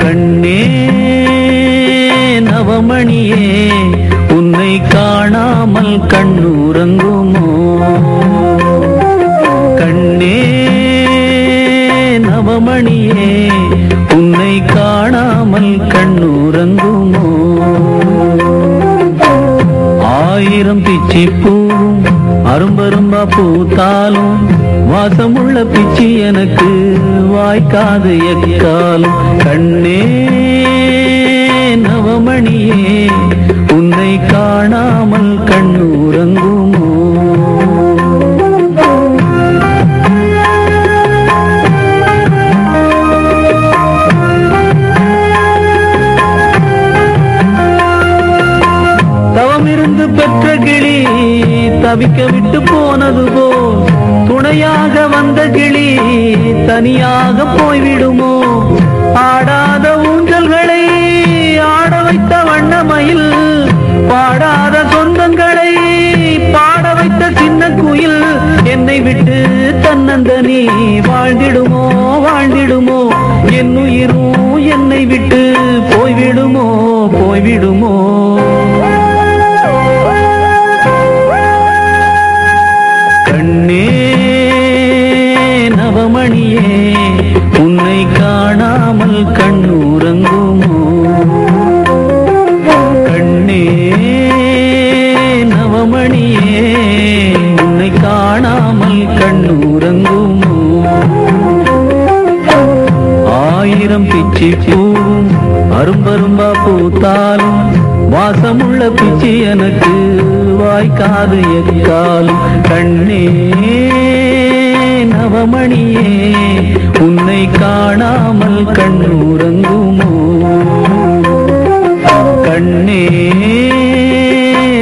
கண்ணே நவமணியே உன்னை காணாமல் கண்ணுறங்குமோ கண்ணே நவமணியே உன்னை காணாமல் கண்ணுறங்குமோ ஆயிரம் பிச்சி பூவும் அரும்பரும்பா பூத்தாலும் வாசமுள்ள பிச்சி எனக்கு வாய்க்காது எக்காலும். கண்ணே நவமணியே உன்னை காணாமல் கண் தவிக்க விட்டு போனது போல் துணையாக வந்த கிளி தனியாக போய்விடுமோ? ஆடாத ஊஞ்சல்களை ஆட வைத்த வண்ணமயில் பாடாத சொந்தங்களை பாட வைத்த சின்ன குயில் என்னை விட்டு தன்னந்தனி வாழ்ந்திடுமோ வாழ்ந்திடுமோ? என் உயிரும் என்னை விட்டு போய்விடுமோ போய்விடுமோ? உன்னை காணாமல் கண்ணுறங்குமோ கண்ணே நவமணியே உன்னை காணாமல் கண்ணுறங்குமோ ஆயிரம் பிச்சி பூவும் அரும்பரும்பா பூத்தாலும் வாசமுள்ள பிச்சி எனக்கு வாய்க்காது எக்காலும். கண்ணே ரமணியே உன்னை காணாமல் கண்ணுறங்குமோ? கண்ணே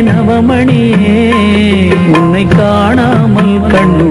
நவமணியே உன்னை காணாமல் கண்ணு